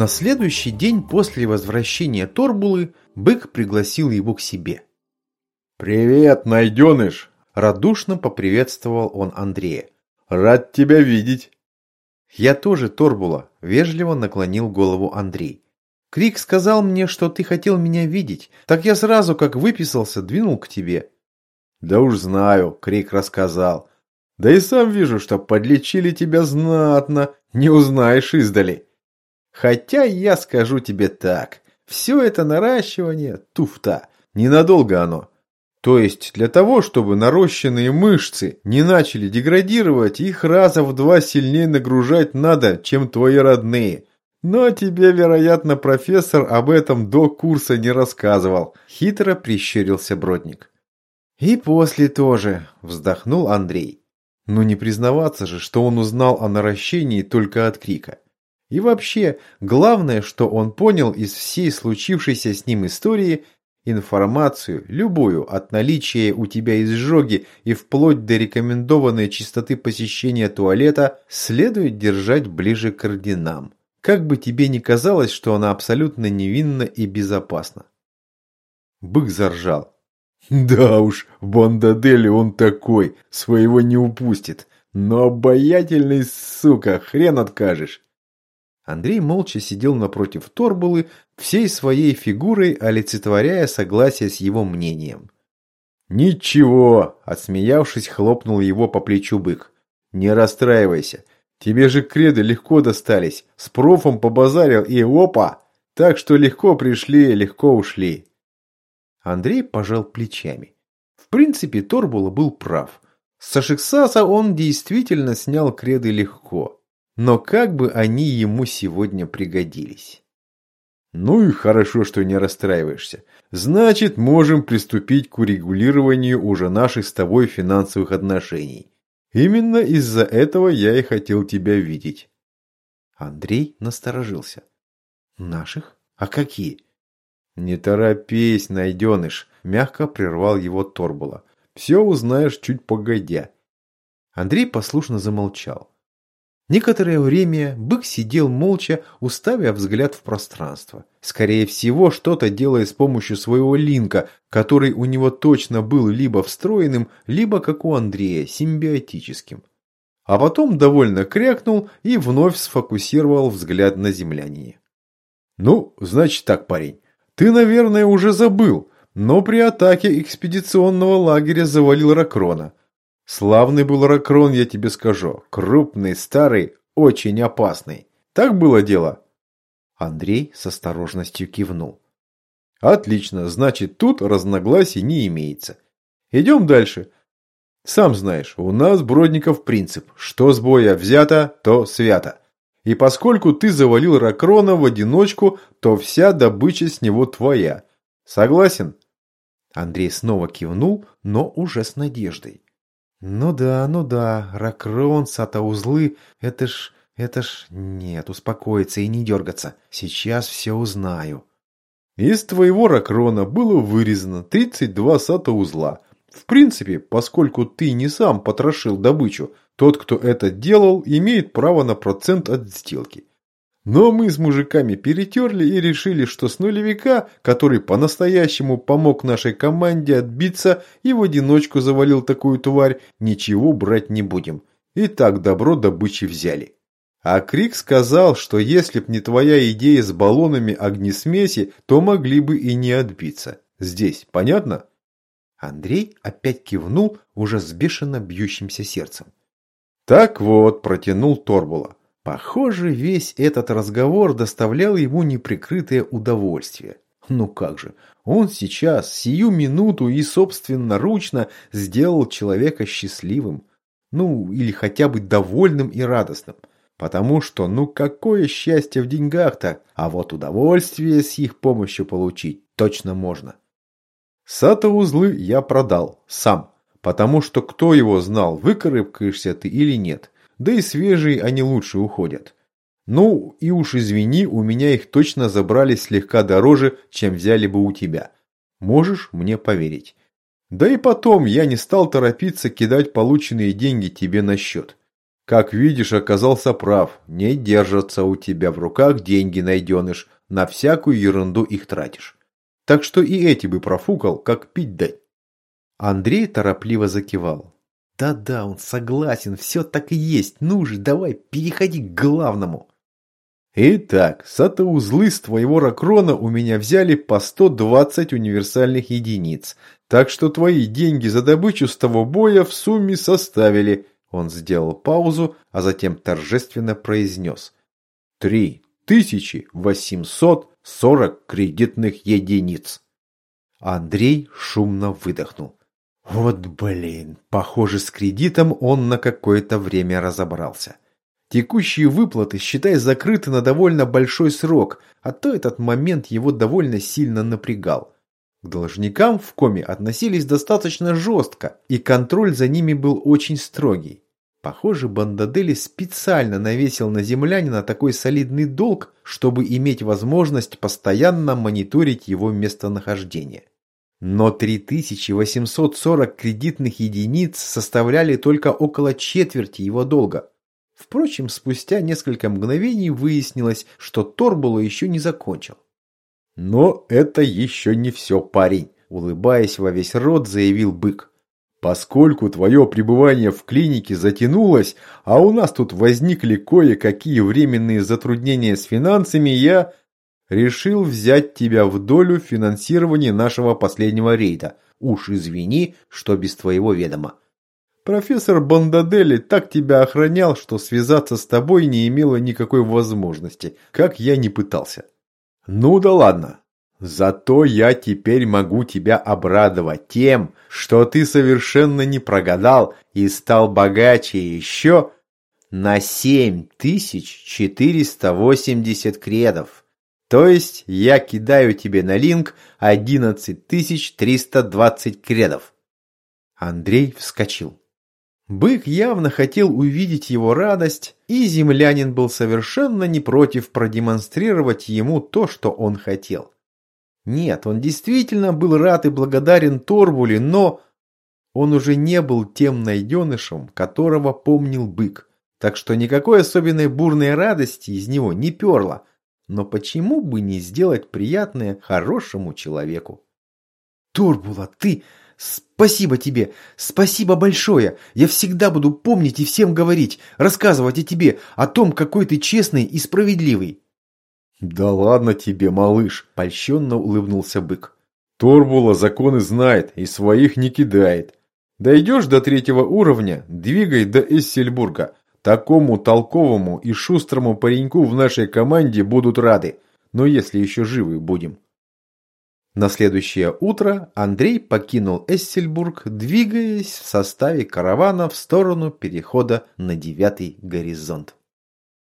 На следующий день после возвращения Торбулы бык пригласил его к себе. «Привет, найденыш!» – радушно поприветствовал он Андрея. «Рад тебя видеть!» «Я тоже, Торбула», – вежливо наклонил голову Андрей. «Крик сказал мне, что ты хотел меня видеть, так я сразу, как выписался, двинул к тебе». «Да уж знаю», – Крик рассказал. «Да и сам вижу, что подлечили тебя знатно, не узнаешь издали». «Хотя я скажу тебе так, все это наращивание – туфта, ненадолго оно». То есть для того, чтобы нарощенные мышцы не начали деградировать, их раза в два сильнее нагружать надо, чем твои родные. Но тебе, вероятно, профессор об этом до курса не рассказывал. Хитро прищурился Бродник. И после тоже, вздохнул Андрей. Ну не признаваться же, что он узнал о наращении только от крика. И вообще, главное, что он понял из всей случившейся с ним истории – Информацию, любую, от наличия у тебя изжоги и вплоть до рекомендованной частоты посещения туалета, следует держать ближе к орденам. Как бы тебе ни казалось, что она абсолютно невинна и безопасна. Бык заржал. Да уж, в Бандаделе он такой, своего не упустит. Но обаятельный, сука, хрен откажешь. Андрей молча сидел напротив Торбулы, всей своей фигурой олицетворяя согласие с его мнением. «Ничего!» – отсмеявшись, хлопнул его по плечу бык. «Не расстраивайся. Тебе же креды легко достались. С профом побазарил и опа! Так что легко пришли, легко ушли». Андрей пожал плечами. В принципе, Торбула был прав. С Ашиксаса он действительно снял креды легко. Но как бы они ему сегодня пригодились? Ну и хорошо, что не расстраиваешься. Значит, можем приступить к урегулированию уже наших с тобой финансовых отношений. Именно из-за этого я и хотел тебя видеть. Андрей насторожился. Наших? А какие? Не торопись, найденыш, мягко прервал его Торбула. Все узнаешь чуть погодя. Андрей послушно замолчал. Некоторое время бык сидел молча, уставив взгляд в пространство. Скорее всего, что-то делая с помощью своего линка, который у него точно был либо встроенным, либо, как у Андрея, симбиотическим. А потом довольно крякнул и вновь сфокусировал взгляд на землянине. «Ну, значит так, парень, ты, наверное, уже забыл, но при атаке экспедиционного лагеря завалил Ракрона. Славный был Ракрон, я тебе скажу. Крупный, старый, очень опасный. Так было дело?» Андрей с осторожностью кивнул. «Отлично, значит, тут разногласий не имеется. Идем дальше. Сам знаешь, у нас, Бродников, принцип. Что с боя взято, то свято. И поскольку ты завалил Ракрона в одиночку, то вся добыча с него твоя. Согласен?» Андрей снова кивнул, но уже с надеждой. Ну да, ну да, ракрон, сатоузлы, это ж, это ж... Нет, успокоиться и не дергаться. Сейчас все узнаю. Из твоего ракрона было вырезано 32 сатоузла. В принципе, поскольку ты не сам потрошил добычу, тот, кто это делал, имеет право на процент от сделки. Но мы с мужиками перетерли и решили, что с нулевика, который по-настоящему помог нашей команде отбиться и в одиночку завалил такую тварь, ничего брать не будем. И так добро добычи взяли. А Крик сказал, что если б не твоя идея с баллонами огнесмеси, то могли бы и не отбиться. Здесь, понятно? Андрей опять кивнул уже с бешено бьющимся сердцем. Так вот, протянул Торбула. Похоже, весь этот разговор доставлял ему неприкрытое удовольствие. Ну как же, он сейчас, сию минуту и собственноручно сделал человека счастливым. Ну, или хотя бы довольным и радостным. Потому что, ну какое счастье в деньгах-то, а вот удовольствие с их помощью получить точно можно. Сато-узлы я продал, сам. Потому что кто его знал, выкарабкаешься ты или нет. Да и свежие они лучше уходят. Ну, и уж извини, у меня их точно забрали слегка дороже, чем взяли бы у тебя. Можешь мне поверить. Да и потом я не стал торопиться кидать полученные деньги тебе на счет. Как видишь, оказался прав. Не держатся у тебя в руках деньги, найденыш. На всякую ерунду их тратишь. Так что и эти бы профукал, как пить дать. Андрей торопливо закивал. Да-да, он согласен, все так и есть. Ну же, давай, переходи к главному. Итак, сатоузлы с твоего ракрона у меня взяли по 120 универсальных единиц. Так что твои деньги за добычу с того боя в сумме составили он сделал паузу, а затем торжественно произнес. «Три тысячи восемьсот сорок кредитных единиц!» Андрей шумно выдохнул. Вот блин, похоже, с кредитом он на какое-то время разобрался. Текущие выплаты, считай, закрыты на довольно большой срок, а то этот момент его довольно сильно напрягал. К должникам в коме относились достаточно жестко, и контроль за ними был очень строгий. Похоже, Бандадели специально навесил на землянина такой солидный долг, чтобы иметь возможность постоянно мониторить его местонахождение. Но 3840 кредитных единиц составляли только около четверти его долга. Впрочем, спустя несколько мгновений выяснилось, что Торбула еще не закончил. «Но это еще не все, парень», – улыбаясь во весь рот, заявил бык. «Поскольку твое пребывание в клинике затянулось, а у нас тут возникли кое-какие временные затруднения с финансами, я решил взять тебя в долю финансирования нашего последнего рейда. Уж извини, что без твоего ведома. Профессор Бандадели так тебя охранял, что связаться с тобой не имело никакой возможности, как я не пытался. Ну да ладно. Зато я теперь могу тебя обрадовать тем, что ты совершенно не прогадал и стал богаче еще на 7480 кредов. То есть я кидаю тебе на линк 11320 кредов. Андрей вскочил. Бык явно хотел увидеть его радость, и землянин был совершенно не против продемонстрировать ему то, что он хотел. Нет, он действительно был рад и благодарен Торбуле, но он уже не был тем найденышем, которого помнил бык, так что никакой особенной бурной радости из него не перло. Но почему бы не сделать приятное хорошему человеку? «Торбула, ты...» Спасибо тебе, спасибо большое. Я всегда буду помнить и всем говорить, рассказывать о тебе, о том, какой ты честный и справедливый. Да ладно тебе, малыш, польщенно улыбнулся бык. Торбула законы знает и своих не кидает. Дойдешь до третьего уровня, двигай до Эссельбурга. Такому толковому и шустрому пареньку в нашей команде будут рады. Но если еще живы будем. На следующее утро Андрей покинул Эссельбург, двигаясь в составе каравана в сторону перехода на девятый горизонт.